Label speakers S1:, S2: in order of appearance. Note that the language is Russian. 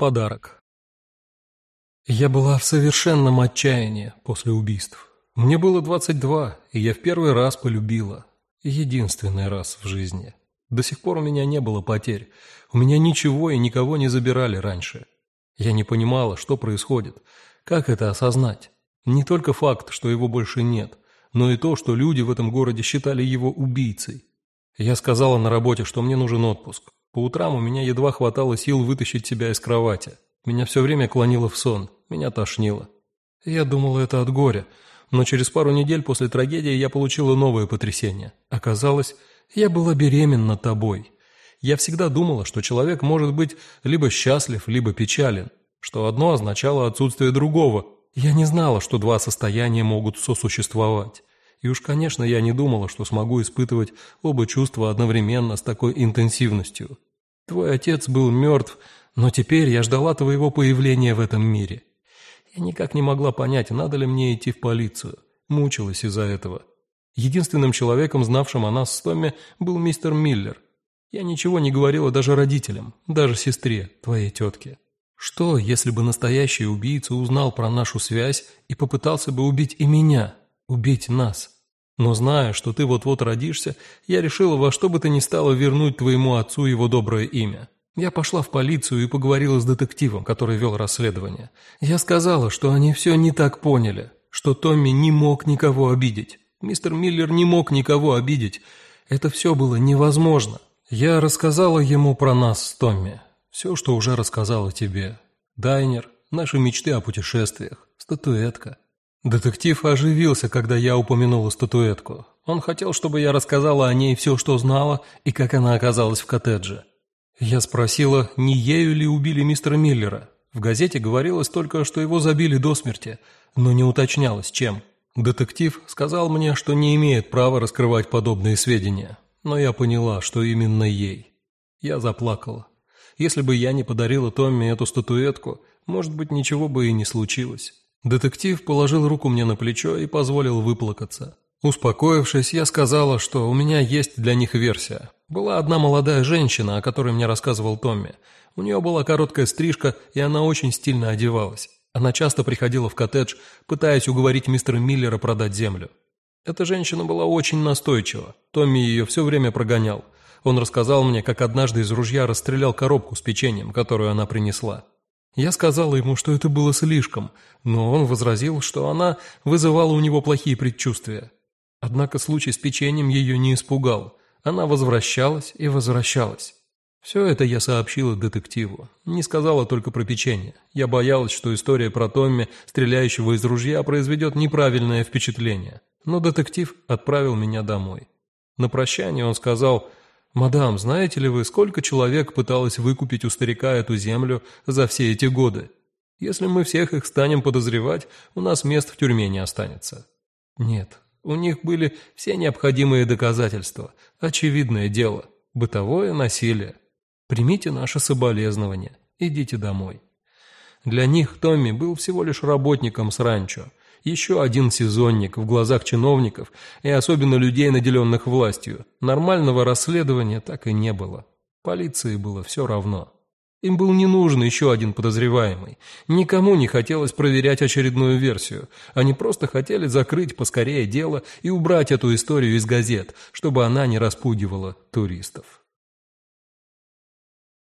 S1: Подарок. Я была в совершенном отчаянии после убийств. Мне было 22, и я в первый раз полюбила. Единственный раз в жизни. До сих пор у меня не было потерь. У меня ничего и никого не забирали раньше. Я не понимала, что происходит. Как это осознать? Не только факт, что его больше нет, но и то, что люди в этом городе считали его убийцей. Я сказала на работе, что мне нужен отпуск. По утрам у меня едва хватало сил вытащить себя из кровати. Меня все время клонило в сон, меня тошнило. Я думала, это от горя, но через пару недель после трагедии я получила новое потрясение. Оказалось, я была беременна тобой. Я всегда думала, что человек может быть либо счастлив, либо печален, что одно означало отсутствие другого. Я не знала, что два состояния могут сосуществовать. И уж, конечно, я не думала, что смогу испытывать оба чувства одновременно с такой интенсивностью. Твой отец был мертв, но теперь я ждала твоего появления в этом мире. Я никак не могла понять, надо ли мне идти в полицию. Мучилась из-за этого. Единственным человеком, знавшим о нас с Томми, был мистер Миллер. Я ничего не говорила даже родителям, даже сестре, твоей тетке. Что, если бы настоящий убийца узнал про нашу связь и попытался бы убить и меня?» убить нас. Но зная, что ты вот-вот родишься, я решила во что бы то ни стало вернуть твоему отцу его доброе имя. Я пошла в полицию и поговорила с детективом, который вел расследование. Я сказала, что они все не так поняли, что Томми не мог никого обидеть. Мистер Миллер не мог никого обидеть. Это все было невозможно. Я рассказала ему про нас с Томми. Все, что уже рассказала тебе. Дайнер, наши мечты о путешествиях, статуэтка. Детектив оживился, когда я упомянула статуэтку. Он хотел, чтобы я рассказала о ней все, что знала, и как она оказалась в коттедже. Я спросила, не ею ли убили мистера Миллера. В газете говорилось только, что его забили до смерти, но не уточнялось, чем. Детектив сказал мне, что не имеет права раскрывать подобные сведения, но я поняла, что именно ей. Я заплакала. Если бы я не подарила Томми эту статуэтку, может быть, ничего бы и не случилось. Детектив положил руку мне на плечо и позволил выплакаться. Успокоившись, я сказала, что у меня есть для них версия. Была одна молодая женщина, о которой мне рассказывал Томми. У нее была короткая стрижка, и она очень стильно одевалась. Она часто приходила в коттедж, пытаясь уговорить мистера Миллера продать землю. Эта женщина была очень настойчива. Томми ее все время прогонял. Он рассказал мне, как однажды из ружья расстрелял коробку с печеньем, которую она принесла. Я сказала ему, что это было слишком, но он возразил, что она вызывала у него плохие предчувствия. Однако случай с печеньем ее не испугал. Она возвращалась и возвращалась. Все это я сообщила детективу. Не сказала только про печенье. Я боялась, что история про Томми, стреляющего из ружья, произведет неправильное впечатление. Но детектив отправил меня домой. На прощание он сказал «Мадам, знаете ли вы, сколько человек пыталось выкупить у старика эту землю за все эти годы? Если мы всех их станем подозревать, у нас мест в тюрьме не останется». Нет, у них были все необходимые доказательства. Очевидное дело. Бытовое насилие. Примите наше соболезнование. Идите домой. Для них Томми был всего лишь работником с ранчо – еще один сезонник в глазах чиновников и особенно людей, наделенных властью. Нормального расследования так и не было. Полиции было все равно. Им был не нужен еще один подозреваемый. Никому не хотелось проверять очередную версию. Они просто хотели закрыть поскорее дело и убрать эту историю из газет, чтобы она не распугивала туристов.